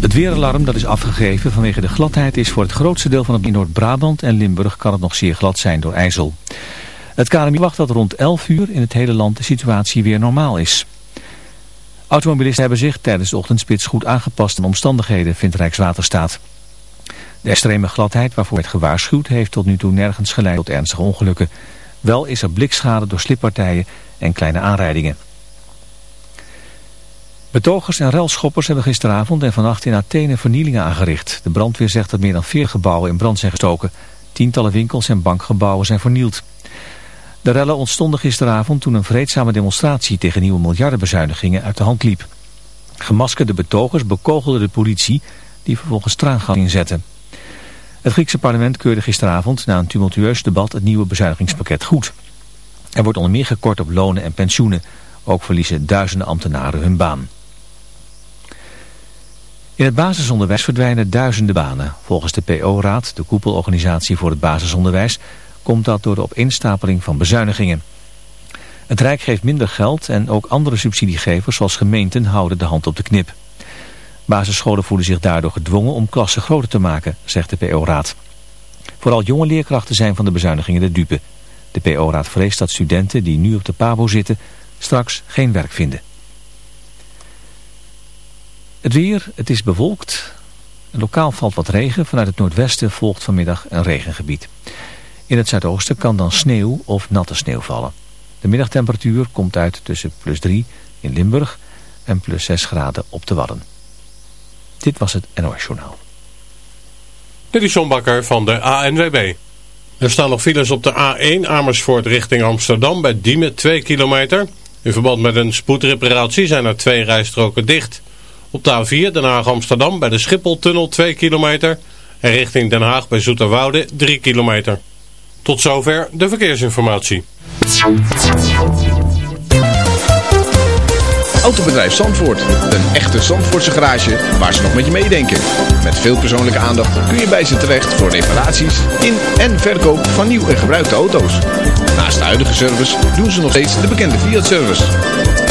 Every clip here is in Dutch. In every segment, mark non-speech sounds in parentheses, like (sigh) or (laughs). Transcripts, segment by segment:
Het weeralarm dat is afgegeven vanwege de gladheid is voor het grootste deel van het Noord-Brabant en Limburg kan het nog zeer glad zijn door ijzel. Het KNMI wacht dat rond 11 uur in het hele land de situatie weer normaal is. Automobilisten hebben zich tijdens de ochtendspits goed aangepast aan omstandigheden, vindt Rijkswaterstaat. De extreme gladheid waarvoor werd gewaarschuwd heeft tot nu toe nergens geleid tot ernstige ongelukken. Wel is er blikschade door slippartijen en kleine aanrijdingen. Betogers en relschoppers hebben gisteravond en vannacht in Athene vernielingen aangericht. De brandweer zegt dat meer dan vier gebouwen in brand zijn gestoken. Tientallen winkels en bankgebouwen zijn vernield. De rellen ontstonden gisteravond toen een vreedzame demonstratie tegen nieuwe miljardenbezuinigingen uit de hand liep. Gemaskerde betogers bekogelden de politie die vervolgens traangas inzette. Het Griekse parlement keurde gisteravond na een tumultueus debat het nieuwe bezuinigingspakket goed. Er wordt onder meer gekort op lonen en pensioenen. Ook verliezen duizenden ambtenaren hun baan. In het basisonderwijs verdwijnen duizenden banen. Volgens de PO-raad, de koepelorganisatie voor het basisonderwijs, komt dat door de opeenstapeling van bezuinigingen. Het Rijk geeft minder geld en ook andere subsidiegevers zoals gemeenten houden de hand op de knip. Basisscholen voelen zich daardoor gedwongen om klassen groter te maken, zegt de PO-raad. Vooral jonge leerkrachten zijn van de bezuinigingen de dupe. De PO-raad vreest dat studenten die nu op de PABO zitten straks geen werk vinden. Het weer, het is bewolkt. Lokaal valt wat regen. Vanuit het noordwesten volgt vanmiddag een regengebied. In het zuidoosten kan dan sneeuw of natte sneeuw vallen. De middagtemperatuur komt uit tussen plus 3 in Limburg en plus 6 graden op de Wadden. Dit was het NOS Journaal. Dit is van de ANWB. Er staan nog files op de A1 Amersfoort richting Amsterdam bij Diemen 2 kilometer. In verband met een spoedreparatie zijn er twee rijstroken dicht. Op de A4 Den Haag-Amsterdam bij de Schipholtunnel 2 kilometer. En richting Den Haag bij Zoeterwoude 3 kilometer. Tot zover de verkeersinformatie. Autobedrijf Zandvoort. Een echte Zandvoortse garage waar ze nog met je meedenken. Met veel persoonlijke aandacht kun je bij ze terecht voor reparaties in en verkoop van nieuw en gebruikte auto's. Naast de huidige service doen ze nog steeds de bekende Fiat-service.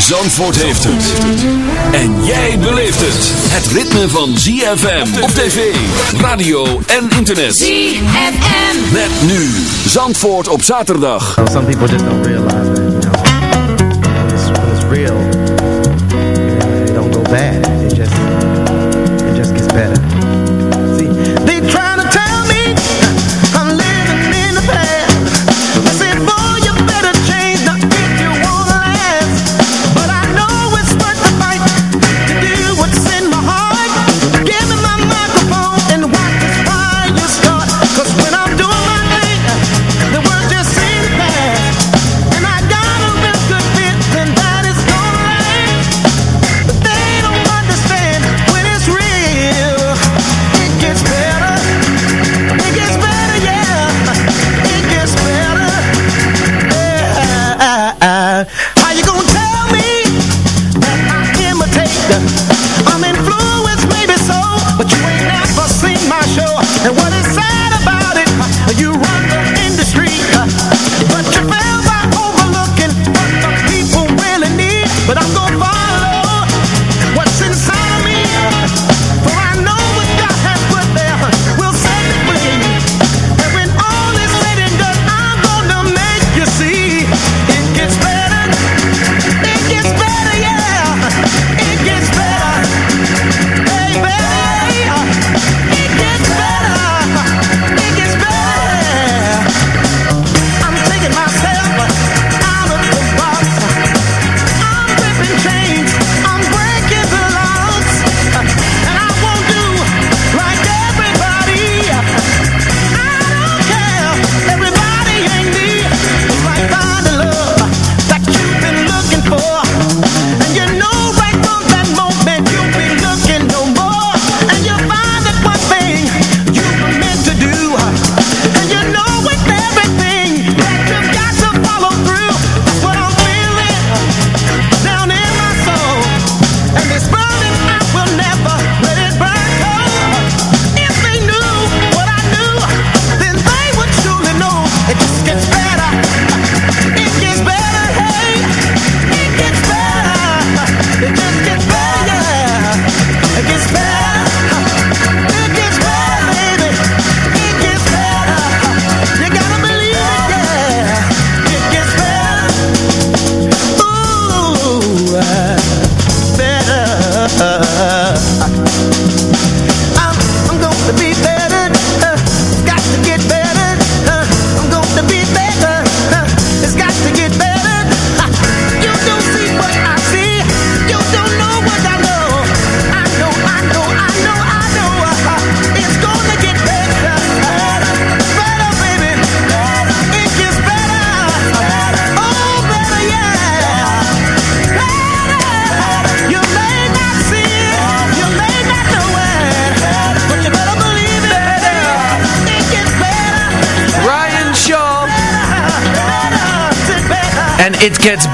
Zandvoort heeft het. En jij beleeft het. Het ritme van ZFM op tv, radio en internet. ZFM. Met nu Zandvoort op zaterdag. Some people just don't realize that, you know, when it's, when it's real, you know, it don't go bad.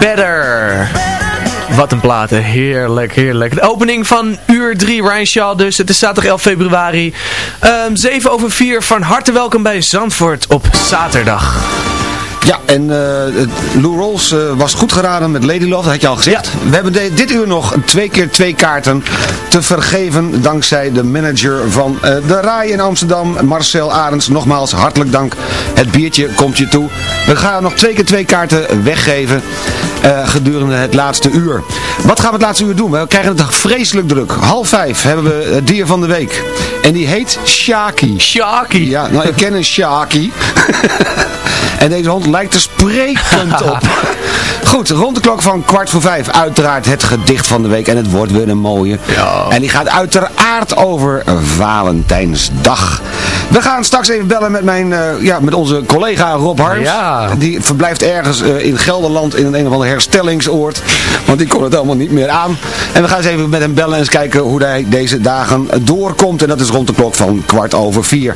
Better. Wat een platen, heerlijk, heerlijk. De opening van uur 3, Ryan Shaw dus. Het is zaterdag 11 februari. Um, 7 over 4, van harte welkom bij Zandvoort op zaterdag. Ja, en uh, Lou Rolls uh, was goed geraden met Lady Love, dat had je al gezegd. Ja. We hebben de, dit uur nog twee keer twee kaarten te vergeven dankzij de manager van uh, de RAI in Amsterdam, Marcel Arends. Nogmaals, hartelijk dank. Het biertje komt je toe. We gaan nog twee keer twee kaarten weggeven gedurende het laatste uur. Wat gaan we het laatste uur doen? We krijgen het vreselijk druk. Half vijf hebben we het dier van de week. En die heet Shaki. Shaki? Ja, nou ik ken een Shaki. (laughs) en deze hond lijkt er sprekend op. (laughs) Goed, rond de klok van kwart voor vijf uiteraard het gedicht van de week. En het wordt weer een mooie. Ja. En die gaat uiteraard over Valentijnsdag. We gaan straks even bellen met, mijn, uh, ja, met onze collega Rob Harms. Ja. Die verblijft ergens uh, in Gelderland in een, een of ander herstellingsoord. Want die kon het allemaal niet meer aan. En we gaan eens even met hem bellen en eens kijken hoe hij deze dagen doorkomt. En dat is rond de klok van kwart over vier.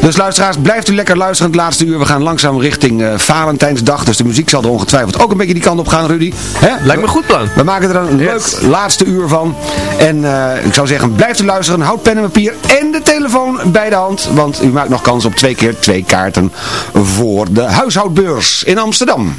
Dus luisteraars, blijft u lekker luisteren het laatste uur. We gaan langzaam richting uh, Valentijnsdag. Dus de muziek zal er ongetwijfeld ook een beetje die kant op gaan, Rudy. Hè? Lijkt me goed plan. We maken er een leuk laatste uur van. En ik zou zeggen, blijft u luisteren. Houd pen en papier en de telefoon bij de hand. Want u maakt nog kans op twee keer twee kaarten voor de huishoudbeurs in Amsterdam.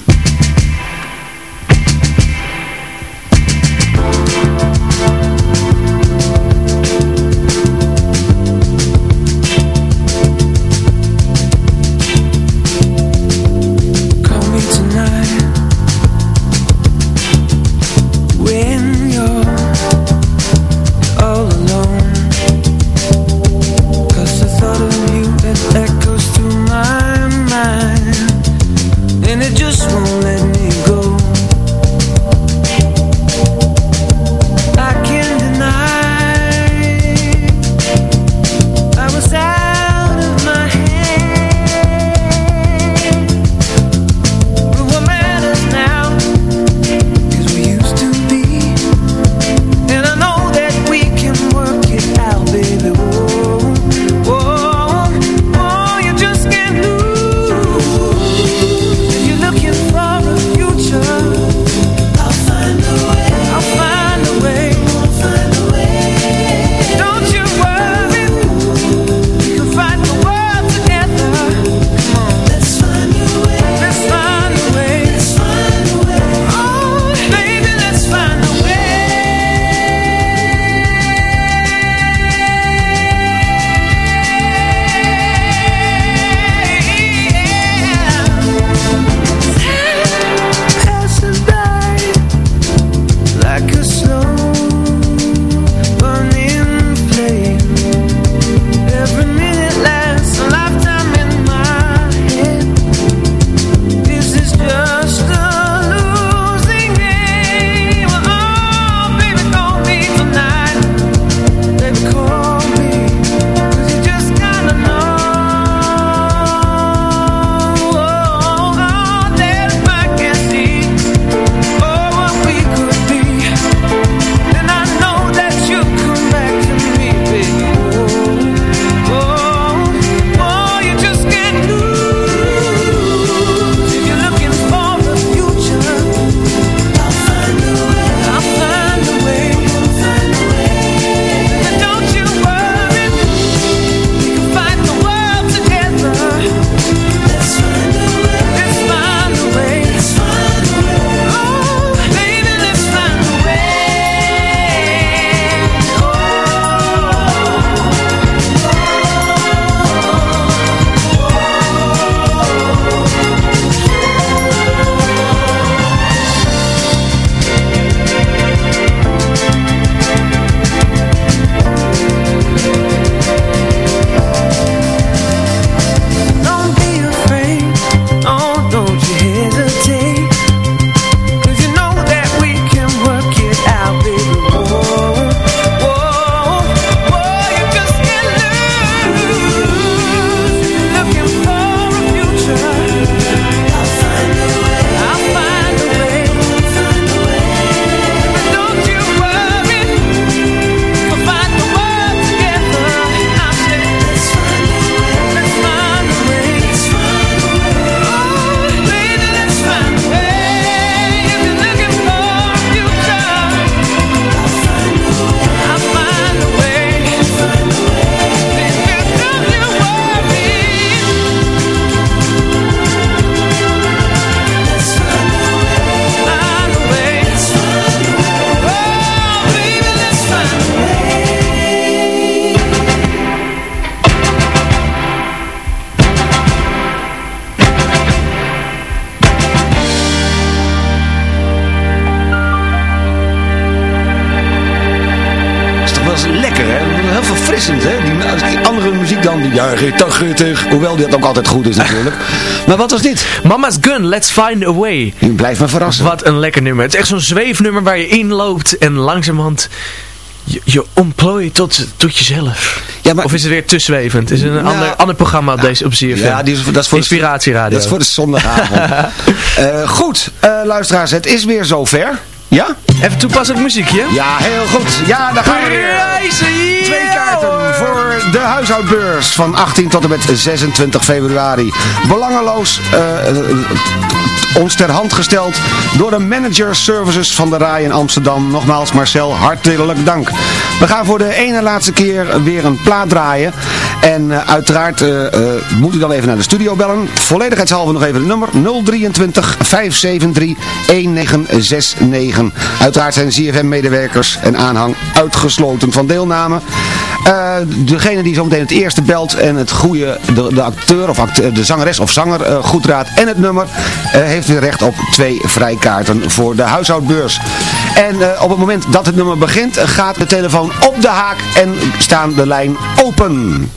80, hoewel die dat ook altijd goed is natuurlijk. (laughs) Maar wat was dit? Mama's Gun, Let's Find a Way. Je blijft me verrassen. Wat een lekker nummer. Het is echt zo'n zweefnummer waar je inloopt en langzamerhand je, je ontplooit tot, tot jezelf. Ja, maar- Of is het weer te zwevend? Is het een Nou, ander, ander programma op deze op CFM? Ja, die is, dat is voor Inspiratieradio. Dat is voor de zondagavond. (laughs) Eh, goed, eh, luisteraars, het is weer zover. Ja? Even toepasselijk muziekje. Ja, heel goed. Ja, daar gaan we weer. Twee kaarten voor de huishoudbeurs van 18 tot en met 26 februari. Belangeloos eh, eh, ons ter hand gesteld door de manager services van de RAI in Amsterdam. Nogmaals Marcel, hartelijk dank. We gaan voor de ene laatste keer weer een plaat draaien. En eh, uiteraard moet u dan even naar de studio bellen. Volledigheidshalve nog even het nummer 023 573 1969. Uiteraard zijn ZFM-medewerkers en aanhang uitgesloten van deelname. Eh, degene die zometeen het eerste belt en het goede, de, de acteur of de zangeres of zanger eh, goed raadt en het nummer, eh, heeft weer recht op twee vrijkaarten voor de huishoudbeurs. En op het moment dat het nummer begint, gaat de telefoon op de haak en staan de lijn open.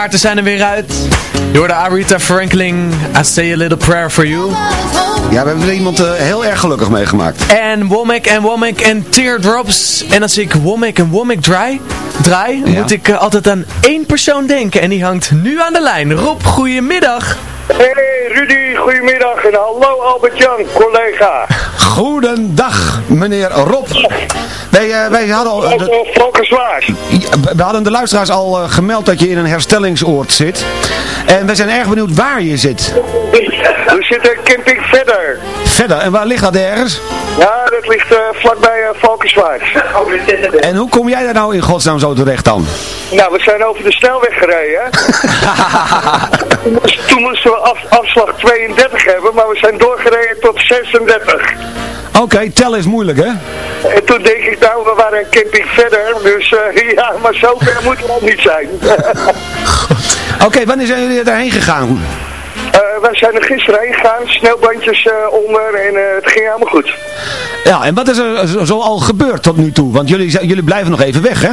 Kaarten zijn er weer uit. Je hoorde Aretha Franklin, I Say A Little Prayer For You. Ja, we hebben er iemand eh, heel erg gelukkig mee gemaakt. En Womack en Womack en Teardrops. En als ik Womack en Womack draai, draai Ja. moet ik eh, altijd aan één persoon denken. En die hangt nu aan de lijn. Rob, goedemiddag. Hey Rudy, goedemiddag en hallo Albert-Jan, collega. Goedendag, meneer Rob. Wij, eh, wij hadden, al, de, we hadden de luisteraars al eh, gemeld dat je in een herstellingsoord zit. En wij zijn erg benieuwd waar je zit. We zitten camping verder. Verder, en waar ligt dat ergens? Ja, dat ligt eh, vlakbij uh, Valkenswaard. En hoe kom jij daar nou in godsnaam zo terecht dan? Nou, we zijn over de snelweg gereden. toen, (laughs) moest- toen moesten we af, afslag 32 hebben, maar we zijn doorgereden tot 36. Oké, tellen is moeilijk hè? En toen denk ik, nou, we waren een camping verder. Dus eh, (laughs) ja, maar zo ver moet het al niet zijn. (laughs) Oké, wanneer zijn jullie daarheen gegaan? Eh, wij zijn er gisteren heen gegaan, sneeuwbandjes eh, onder en eh, het ging helemaal goed. Ja, en wat is er zo, al gebeurd tot nu toe? Want jullie, zijn- jullie blijven nog even weg hè?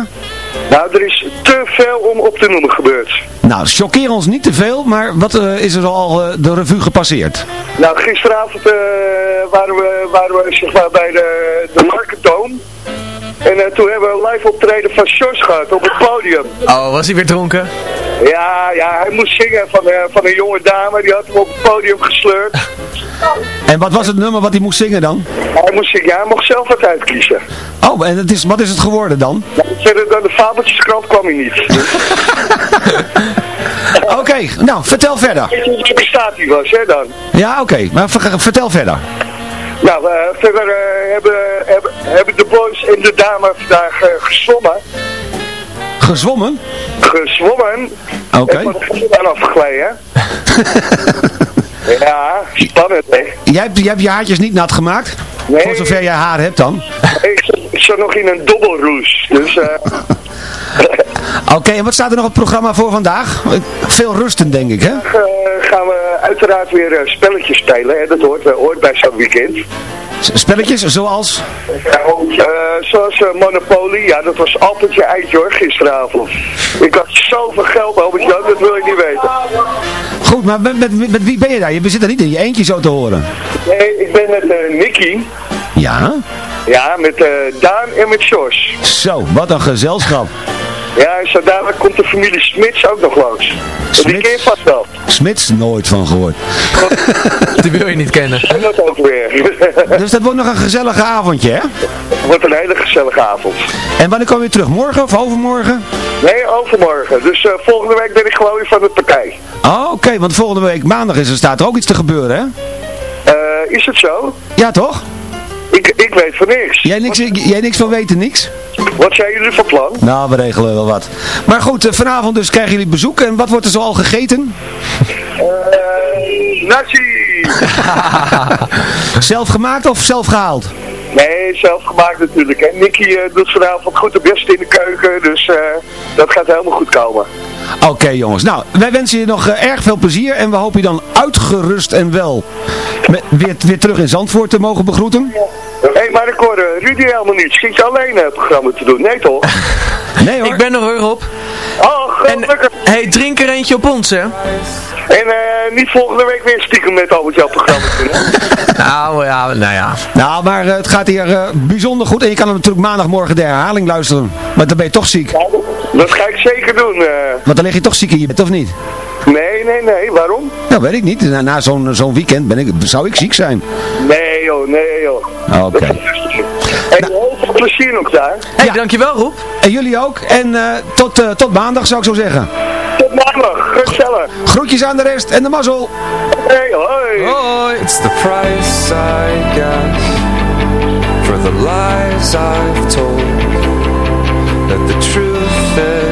Nou, er is te veel om op te noemen gebeurd. Nou, choqueer ons niet te veel, maar wat eh, is er al de revue gepasseerd? Nou, gisteravond eh, waren, we, waren we zeg maar, bij de, de Markentoon. En toen hebben we een live optreden van Sjors gehad op het podium. Oh, was hij weer dronken? Ja, ja, hij moest zingen van, eh, van een jonge dame, die had hem op het podium gesleurd. (laughs) En wat was het nummer wat hij moest zingen dan? Hij moest zingen, ja, hij mocht zelf wat uitkiezen. Oh, en het is, wat is het geworden dan? Nou, verder dan de fabeltjeskrant kwam hij niet. (laughs) Oké, nou, vertel verder. Weet je hoe bestaat hij was, hè, dan? Ja, oké, maar ver- vertel verder. Nou, eh, verder eh, hebben, hebben, hebben de boys en de dame vandaag eh, gezwommen. Gezwommen? Oké. En van de baan afgegleden. ja, spannend, hè? Jij hebt, jij hebt je haartjes niet nat gemaakt? Nee. Voor zover jij haar hebt dan? Ik zat, ik zat nog in een dobbelroes. Dus, eh (laughs) Oké, en wat staat er nog op het programma voor vandaag? Veel rusten, denk ik, hè? eh, gaan we uiteraard weer eh, spelletjes spelen. Hè? Dat hoort, eh, hoort bij zo'n weekend. Spelletjes, zoals? Eh, zoals eh, Monopoly. Ja, dat was altijd je eitje hoor, gisteravond. Ik had zoveel geld, Albert Jan, dat wil je niet weten. Goed, maar met, met, met wie ben je daar? Je zit er niet in je eentje zo te horen. Nee, ik ben met eh Nicky. Ja? Ja, met Daan en met Jos. Zo, wat een gezelschap. Ja, en zo dadelijk komt de familie Smits ook nog langs. En Die Smits? ken je vast wel. Smits, nooit van gehoord. (laughs) Die wil je niet kennen. En dat ook weer. (laughs) Dus dat wordt nog een gezellige avondje, hè? Het wordt een hele gezellige avond. En wanneer kom je terug? Morgen of overmorgen? Nee, overmorgen. Dus eh, volgende week ben ik gewoon weer van de partij. Oh, oké, want volgende week maandag is er, staat er ook iets te gebeuren, hè? Eh, is het zo? Ja, toch? Ik, ik weet van niks. Jij niks, jij niks van weten, niks? Wat zijn jullie van plan? Nou, we regelen wel wat. Maar goed, eh, vanavond dus krijgen jullie bezoek. En wat wordt er zo al gegeten? Eh nasi! (laughs) Zelf gemaakt of zelf gehaald? Nee, zelf gemaakt natuurlijk. En Nicky eh, doet vanavond goed de best in de keuken. Dus dat gaat helemaal goed komen. Oké jongens, nou, wij wensen je nog erg veel plezier. En we hopen je dan uitgerust en wel met, weer, weer terug in Zandvoort te mogen begroeten. Hé, hey, maar ik hoor eh, Rudy helemaal niet. Schiet je alleen het programma te doen? Nee toch? (laughs) Nee hoor. Ik ben er hoor op. Oh, En gelukkig. hey, drink er eentje op ons, hè? En eh, niet volgende week weer stiekem met Albert jouw programma te doen. hè? (laughs) Nou ja, nou ja. Nou, maar eh, het gaat hier eh, bijzonder goed. En je kan hem natuurlijk maandagmorgen de herhaling luisteren. Maar dan ben je toch ziek. Dat ga ik zeker doen. eh. Want dan lig je toch ziek in je bed, of niet? nee, nee, nee. Waarom? Nou, weet ik niet. Na, na zo'n zo'n weekend ben ik, zou ik ziek zijn. Nee joh, nee joh. Oké. En heel veel plezier nog daar. Hey, Ja. dankjewel Rob. En jullie ook. En eh, tot, eh, tot maandag zou ik zo zeggen. Tot maandag. Gezellig. Groetjes aan de rest en de mazzel. Hey, hoi. Hoi. It's the price I guess for the lies I've told. That the truth it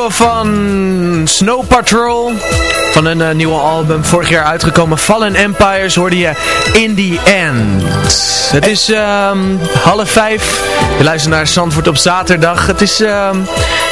nieuwe van Snow Patrol. Van een eh, nieuwe album. Vorig jaar uitgekomen. Fallen Empires hoorde je In The End. Het is ehm, half vijf. Je luistert naar Zandvoort op zaterdag. Het is ehm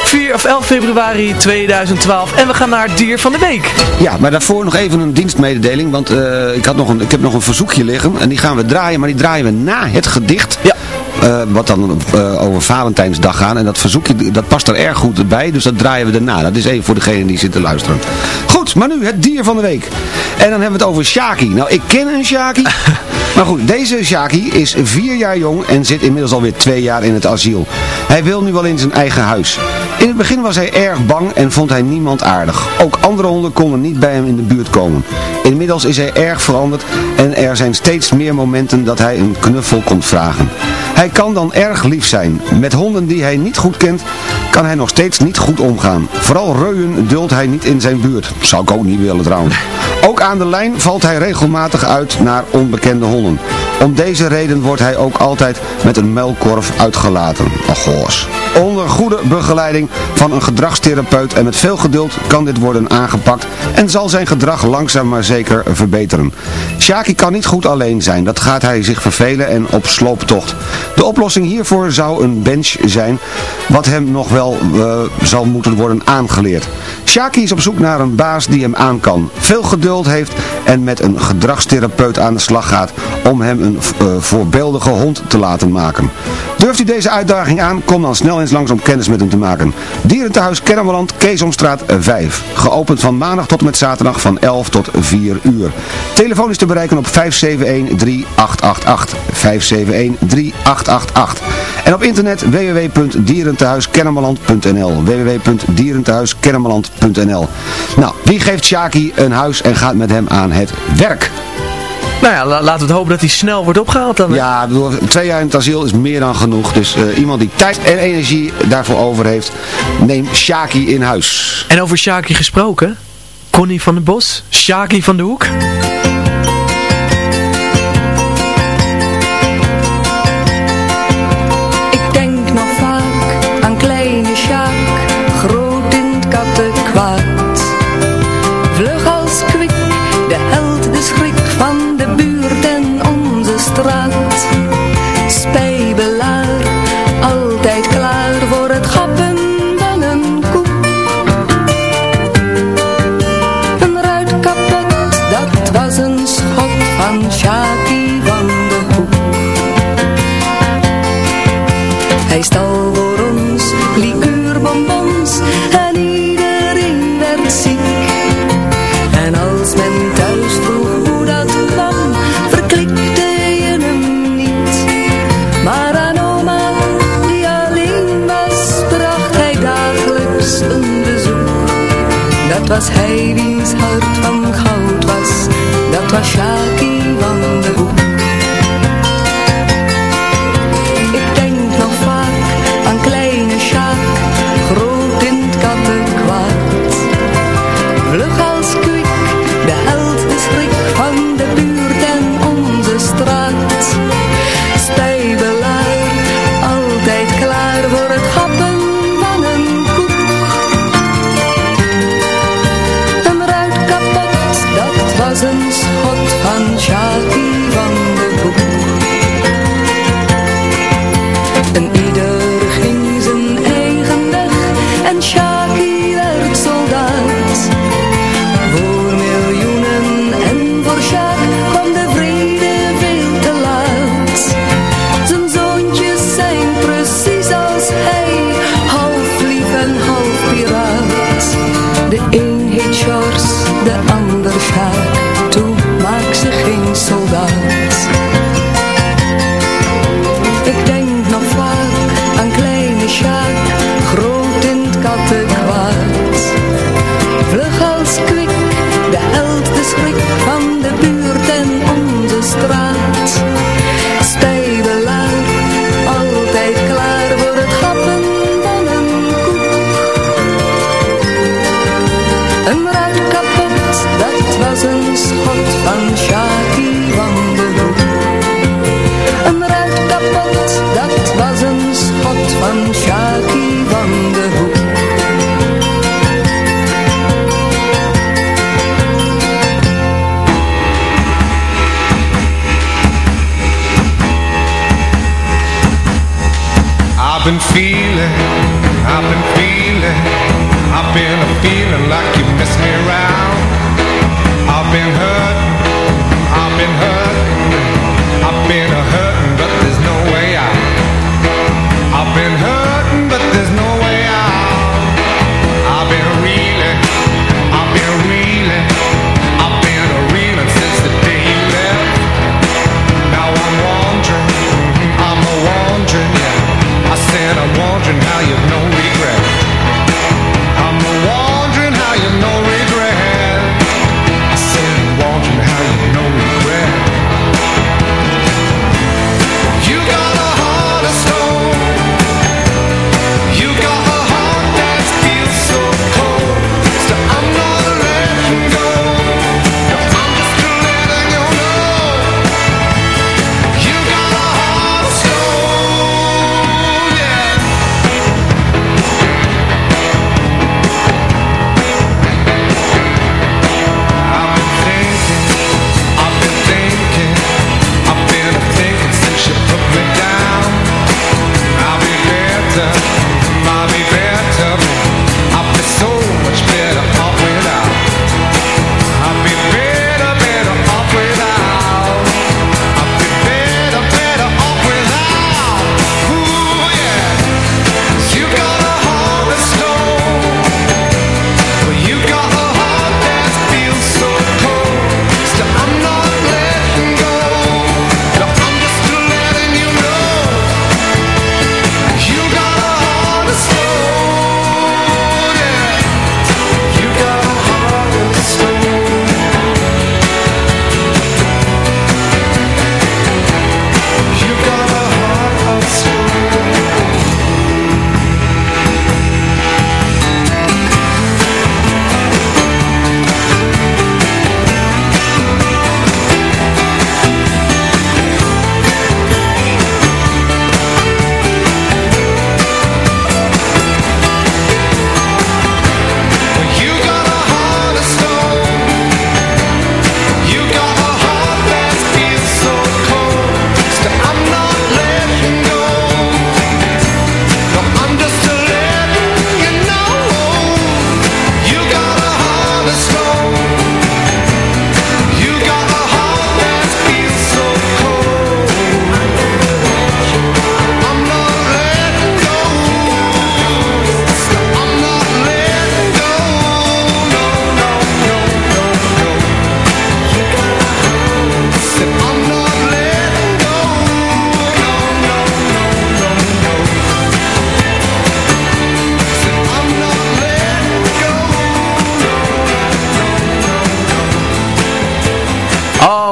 4 of 11 februari 2012. En we gaan naar het dier van de week. Ja, maar daarvoor nog even een dienstmededeling. Want eh, ik, had nog een, ik heb nog een verzoekje liggen. En die gaan we draaien. Maar die draaien we na het gedicht. Ja. Eh, wat dan eh, over Valentijnsdag gaan. En dat verzoekje, dat past er erg goed bij. Dus dat draaien we daarna. Dat is even voor degene die zit te luisteren. Goed, maar nu het dier van de week. En dan hebben we het over Shaki. Nou, ik ken een Shaki. (laughs) maar goed, deze Shaki is vier jaar jong en zit inmiddels alweer twee jaar in het asiel. Hij wil nu wel in zijn eigen huis. In het begin was hij erg bang en vond hij niemand aardig. Ook andere honden konden niet bij hem in de buurt komen. Inmiddels is hij erg veranderd en er zijn steeds meer momenten dat hij een knuffel komt vragen. Hij kan dan erg lief zijn. Met honden die hij niet goed kent, kan hij nog steeds niet goed omgaan. Vooral reuien duldt hij niet in zijn buurt. Zou ik ook niet willen trouwens. Ook aan de lijn valt hij regelmatig uit naar onbekende honden. Om deze reden wordt hij ook altijd met een muilkorf uitgelaten. Goos. Onder goede begeleiding van een gedragstherapeut en met veel geduld kan dit worden aangepakt en zal zijn gedrag langzaam maar zeker verbeteren. Shaki kan niet goed alleen zijn, dat gaat hij zich vervelen en op slooptocht. De oplossing hiervoor zou een bench zijn, wat hem nog wel eh, zal moeten worden aangeleerd. Shaki is op zoek naar een baas die hem aan kan, veel geduld heeft en met een gedragstherapeut aan de slag gaat om hem een eh, voorbeeldige hond te laten maken. Durft u deze uitdaging aan, kom dan snel eens langs om kennis met hem te maken. Dierentehuis Kennemerland, Keesomstraat 5. Geopend van maandag tot en met zaterdag van 11 tot 4 uur. Telefoon is te bereiken op 571-3888. 571-3888. En op internet www.dierentehuiskennemerland.nl www.dierentehuiskennemerland.nl Nou, wie geeft Shaki een huis en gaat met hem aan het werk? Nou ja, la- laten we het hopen dat hij snel wordt opgehaald dan. hè? Ja, bedoel, twee jaar in het asiel is meer dan genoeg. Dus eh, iemand die tijd en energie daarvoor over heeft, neem Shaki in huis. En over Shaki gesproken. Connie van den Bos. Shaki van de Hoek.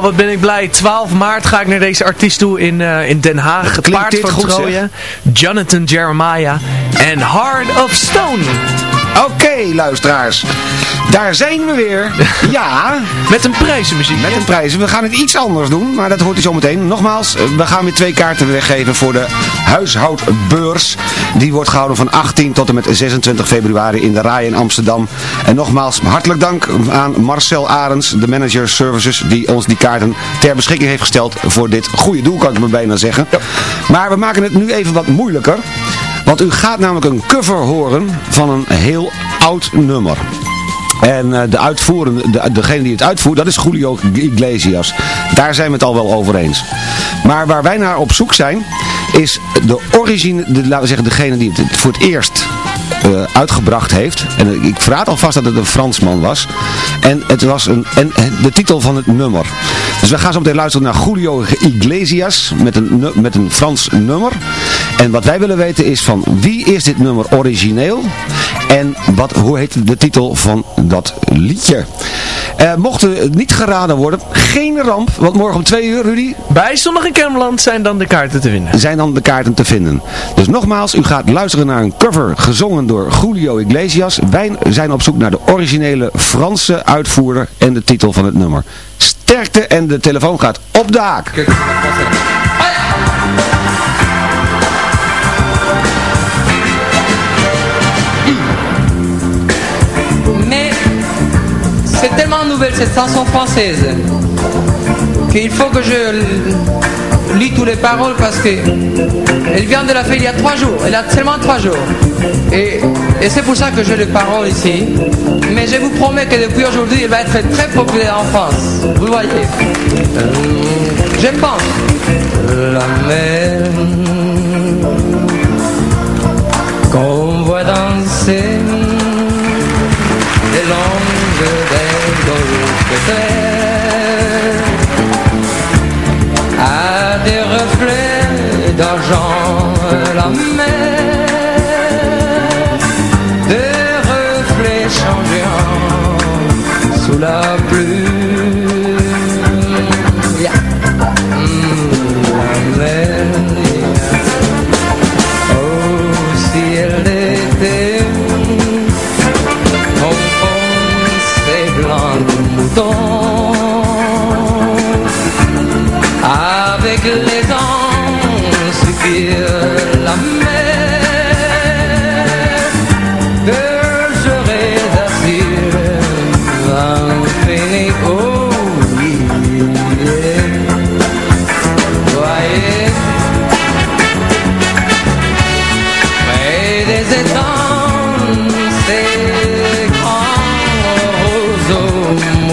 Wat ben ik blij. 12 maart ga ik naar deze artiest toe in, eh, in Den Haag. Het paard van Troje. Jonathan Jeremiah en Heart of Stone. Oké, luisteraars. Daar zijn we weer. (laughs) Ja. Met een prijzenmuziek. Met een prijzen. We gaan het iets anders doen, maar dat hoort u zo meteen. Nogmaals, eh, we gaan weer twee kaarten weggeven voor de huishoudbeurs. Die wordt gehouden van 18 tot en met 26 februari in de Rai in Amsterdam. En nogmaals, hartelijk dank aan Marcel Arends, de manager services, die ons die kaarten ter beschikking heeft gesteld voor dit goede doel, kan ik me bijna zeggen. Maar we maken het nu even wat moeilijker. U gaat namelijk een cover horen van een heel oud nummer. En eh, de uitvoerende, de, degene die het uitvoert, dat is Julio Iglesias. Daar zijn we het al wel over eens. Maar waar wij naar op zoek zijn, is de origine, de, laten we zeggen degene die het voor het eerst eh, uitgebracht heeft. En ik verraad alvast dat het een Fransman was. En het was een, en de titel van het nummer. Dus we gaan zo meteen luisteren naar Julio Iglesias met een, met een Frans nummer. En wat wij willen weten is van wie is dit nummer origineel? En wat, hoe heet de titel van dat liedje? Eh, mocht het niet geraden worden, geen ramp. Want morgen om twee uur, Rudy, Bij Zondag in Kermeland zijn dan de kaarten te winnen. zijn dan de kaarten te vinden. Dus nogmaals, u gaat luisteren naar een cover gezongen door Julio Iglesias. Wij zijn op zoek naar de originele Franse uitvoerder en de titel van het nummer. Sterkte en de telefoon gaat op de haak. Mais c'est tellement nouvelle cette chanson française qu'il faut que je lis toutes les paroles parce que elle vient de la fête il y a trois jours. Elle a seulement trois jours. Et, et c'est pour ça que j'ai les paroles ici. Mais je vous promets que depuis aujourd'hui, elle va être très populaire en France. Vous voyez. Je pense. La mer qu'on voit danser les longues à des reflets d'argent la mer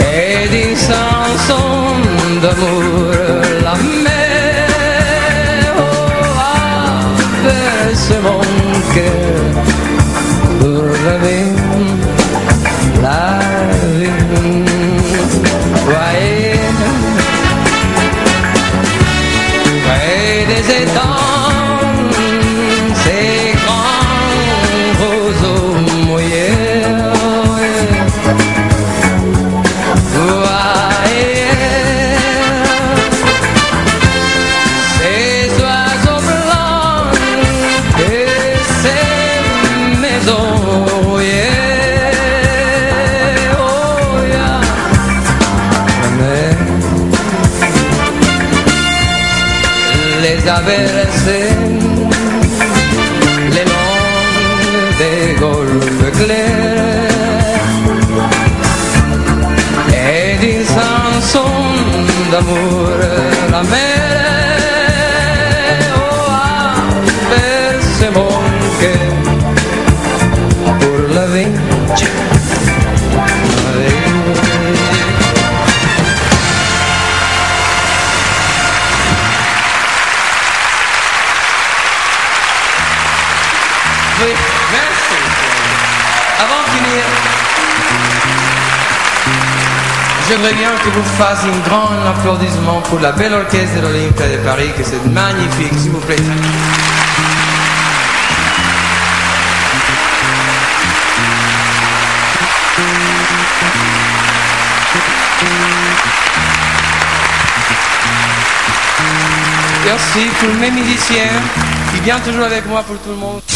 et des chansons d'amour averses les longs des golfes clairs et des chansons d'amour la mer j'aimerais bien que vous fassiez un grand applaudissement pour la belle orchestre de l'Olympia de Paris, que c'est magnifique, s'il vous plaît. Merci pour mes musiciens qui viennent toujours avec moi pour tout le monde.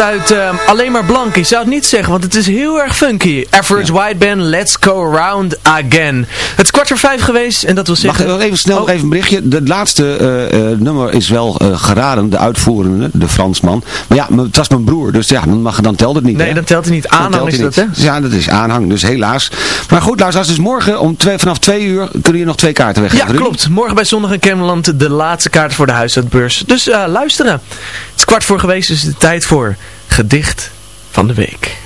uit ehm, alleen maar blank. Ik zou het niet zeggen, want het is heel erg funky. Average White Band, Let's Go Around Again. Het is kwart voor vijf geweest en dat wil zeggen... Mag ik even snel Oh. even een berichtje? De laatste eh, eh, nummer is wel eh, geraden, de uitvoerende, de Fransman. Maar ja, het was mijn broer, dus ja, dan, mag, dan telt het niet. Nee, hè? dan telt hij niet. Aanhang is dat, hè? Ja, dat is aanhang, dus helaas. Maar goed, luisteraars, dus morgen om twee, vanaf twee uur kunnen je nog twee kaarten Ja, weggeven. Rudy? klopt. Morgen bij Zondag in Camerland de laatste kaart voor de huisuitbeurs. Dus eh, luisteren. Het is kwart voor geweest, dus de tijd voor gedicht van de week.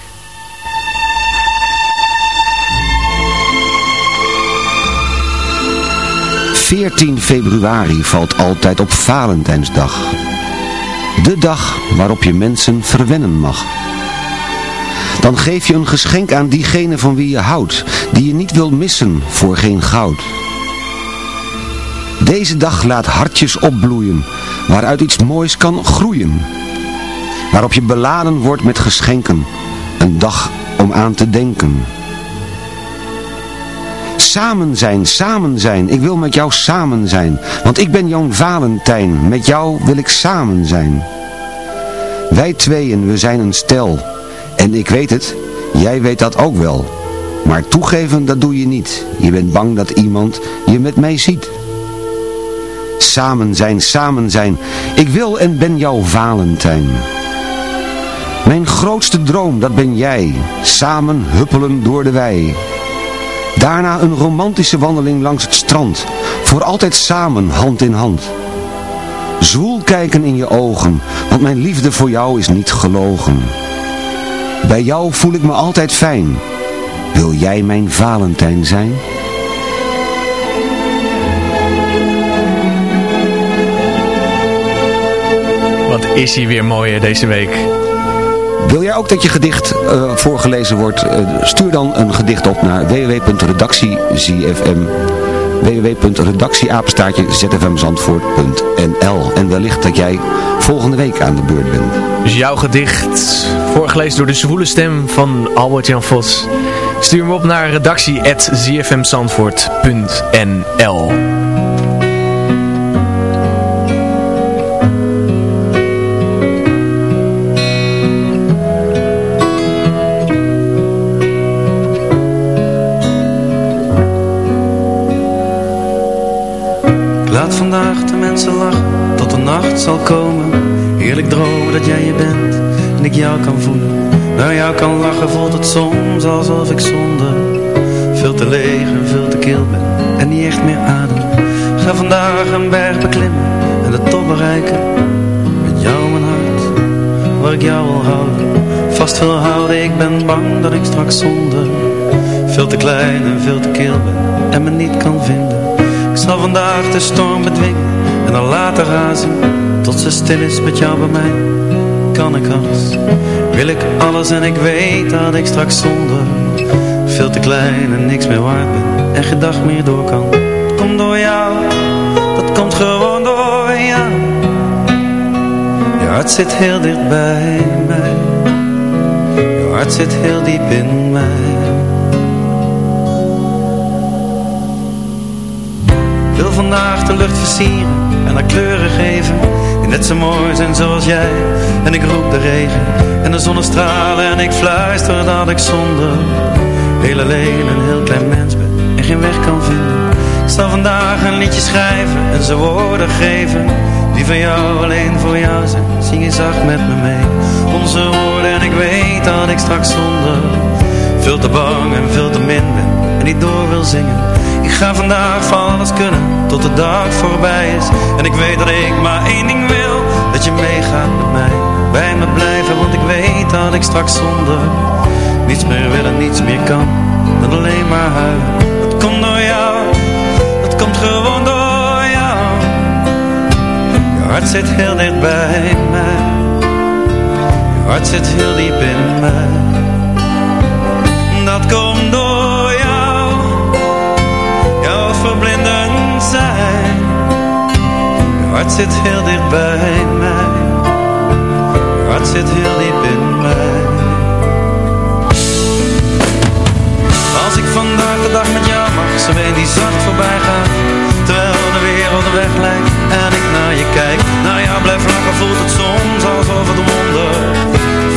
14 februari valt altijd op Valentijnsdag. De dag waarop je mensen verwennen mag. Dan geef je een geschenk aan diegene van wie je houdt, die je niet wil missen voor geen goud. Deze dag laat hartjes opbloeien, waaruit iets moois kan groeien. Waarop je beladen wordt met geschenken, een dag om aan te denken. Samen zijn, samen zijn, ik wil met jou samen zijn, want ik ben jouw Valentijn, met jou wil ik samen zijn. Wij tweeën, we zijn een stel, en ik weet het, jij weet dat ook wel. Maar toegeven, dat doe je niet, je bent bang dat iemand je met mij ziet. Samen zijn, samen zijn, ik wil en ben jouw Valentijn. Mijn grootste droom, dat ben jij, samen huppelen door de wei. Daarna een romantische wandeling langs het strand, voor altijd samen, hand in hand. Zwoel kijken in je ogen, want mijn liefde voor jou is niet gelogen. Bij jou voel ik me altijd fijn. Wil jij mijn Valentijn zijn? Wat is hij weer mooi deze week. Wil jij ook dat je gedicht eh, voorgelezen wordt? Eh, stuur dan een gedicht op naar www.redactiezfm www.redactieapenstaartje zfmzandvoort.nl En wellicht dat jij volgende week aan de beurt bent. Dus jouw gedicht, voorgelezen door de zwoele stem van Albert-Jan Vos. Stuur hem op naar redactie.zfmzandvoort.nl zal komen. Heerlijk dromen dat jij je bent en ik jou kan voelen. Naar jou kan lachen voelt het soms alsof ik zonder veel te leeg en veel te kil ben en niet echt meer adem. Ga vandaag een berg beklimmen en de top bereiken. Met jou mijn hart, waar ik jou wil houden. Vast wil houden, ik ben bang dat ik straks zonder veel te klein en veel te kil ben en me niet kan vinden. Ik zal vandaag de storm bedwingen en dan later razen Tot ze stil is met jou bij mij Kan ik alles, wil ik alles en ik weet dat ik straks zonder Veel te klein en niks meer waard ben En dag meer door kan. Komt door jou, dat komt gewoon door jou. Je hart zit heel dicht bij mij. Je hart zit heel diep in mij. Wil vandaag de lucht versieren en haar kleuren geven net zo mooi zijn zoals jij. En ik roep de regen en de zonnestralen En ik fluister dat ik zonder Heel alleen een heel klein mens ben En geen weg kan vinden. Ik zal vandaag een liedje schrijven En ze woorden geven Die van jou alleen voor jou zijn. Zing je zacht met me mee. Onze woorden en ik weet dat ik straks zonder Veel te bang en veel te min ben En niet door wil zingen. Ik ga vandaag van alles kunnen tot de dag voorbij is. En ik weet dat ik maar één ding wil Dat je meegaat met mij. Bij me blijven want ik weet dat ik straks zonder Niets meer wil en niets meer kan Dan alleen maar huilen. Dat komt door jou Dat komt gewoon door jou. Je hart zit heel dicht bij mij. Je hart zit heel diep in mij. Dat komt Wat zit heel dicht bij mij? Wat zit heel diep in mij? Als ik vandaag de dag met jou mag, zo weet die zacht voorbij gaat. Terwijl de wereld weg lijkt en ik naar je kijk. Naar jou blijf lachen, voelt het soms alsof het wonder.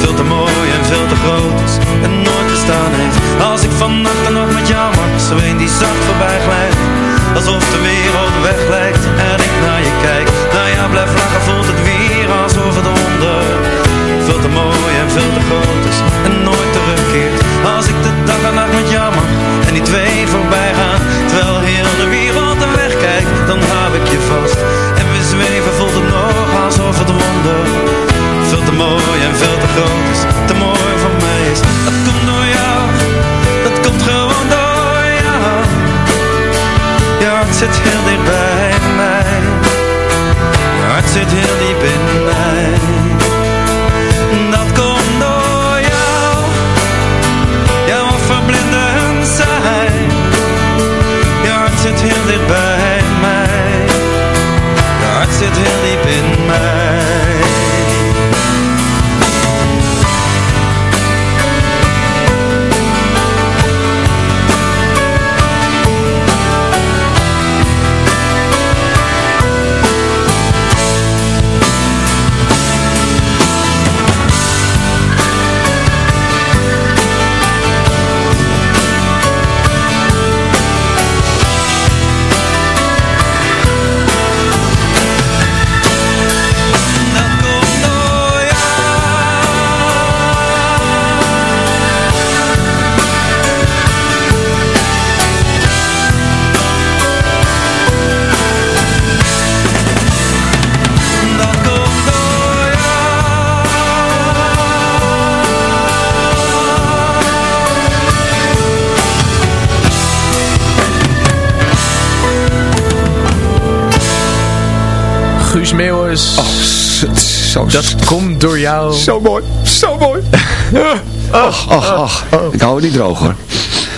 Veel te mooi en veel te groot is en nooit bestaan heeft. Als ik vandaag de nacht met jou mag, zo die zacht voorbij glijdt. Alsof de wereld weg lijkt en ik naar je kijk Blijf lachen voelt het weer alsof het onder Veel te mooi en veel te groot is en nooit terugkeert. Als ik de dag en nacht met jou mag en die twee voorbij gaan Terwijl heel de wereld naar wegkijkt, dan hou ik je vast. En we zweven voelt het nog alsof het wonder Veel te mooi en veel te groot is, te mooi voor mij is. Dat komt door jou, dat komt gewoon door jou. Ja, het zit heel dicht je dat komt door jou. Zo mooi, zo mooi. (laughs) Ach, ach, ach. Ik hou het niet droog hoor.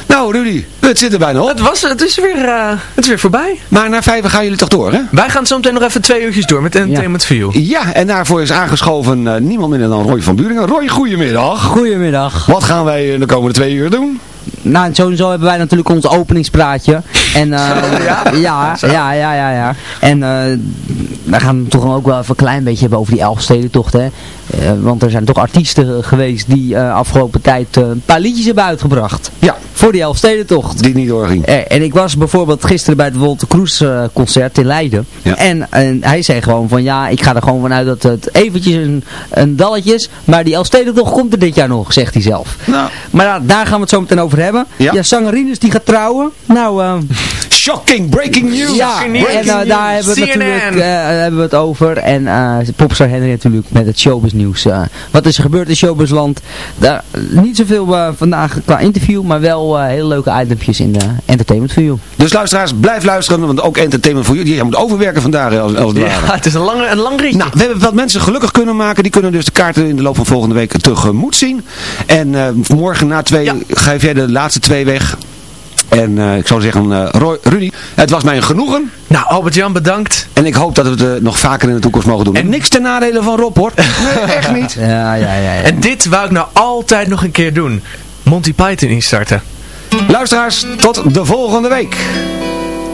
Nou Rudy, het zit er bijna op. Het, was, het, is weer, eh, het is weer voorbij. Maar na vijf gaan jullie toch door hè? Wij gaan zo meteen nog even twee uurtjes door met Entertainment View. Ja, en daarvoor is aangeschoven eh, niemand minder dan Roy van Buringen. Roy, goedemiddag. Goedemiddag. Wat gaan wij in de komende twee uur doen? Nou, sowieso hebben wij natuurlijk ons openingspraatje. En, eh, (laughs) Ja? ja, ja, ja, ja, ja. En eh we gaan het toch ook wel even een klein beetje hebben over die Elfstedentocht, hè. Eh, want er zijn toch artiesten geweest die eh, afgelopen tijd eh, een paar liedjes hebben uitgebracht. Ja. Voor die Elfstedentocht. Die niet doorging. En ik was bijvoorbeeld gisteren bij het Wolter Kroes concert in Leiden. Ja. En, en hij zei gewoon van ja, ik ga er gewoon vanuit dat het eventjes een, een dalletje is. Maar die Elfstedentocht komt er dit jaar nog, zegt hij zelf. Nou. Maar daar gaan we het zo meteen over hebben. Ja. Ja, zangerines die gaat trouwen. Nou, eh, Shocking, breaking news. ja, en daar hebben we, CNN. natuurlijk, hebben we het over. En eh popstar Henry natuurlijk met het showbiz nieuws. Eh, wat is er gebeurd in showbizland? Daar, niet zoveel eh, vandaag qua interview, maar wel eh, hele leuke itempjes in de entertainment view. Dus luisteraars, blijf luisteren, want ook entertainment voor jullie. Je moet overwerken vandaag als, als het Ja, ware. het is een lang, een lang ritje. Nou, we hebben wat mensen gelukkig kunnen maken. Die kunnen dus de kaarten in de loop van volgende week tegemoet zien. En morgen na twee geef jij de laatste twee weg. En eh, ik zou zeggen, eh, Roy, Rudy, het was mij een genoegen. Nou, Albert-Jan, bedankt. En ik hoop dat we het eh, nog vaker in de toekomst mogen doen. En niks ten nadele van Rob, hoor. (laughs) Nee, echt niet. (laughs) Ja, ja, ja. ja. En dit wou ik nou altijd nog een keer doen. Monty Python instarten. Luisteraars, tot de volgende week.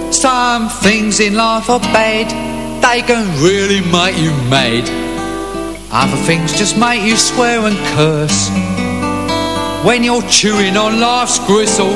Some things in life are bad, they can really make you mad. Other things just make you swear and curse. When you're chewing on life's gristle,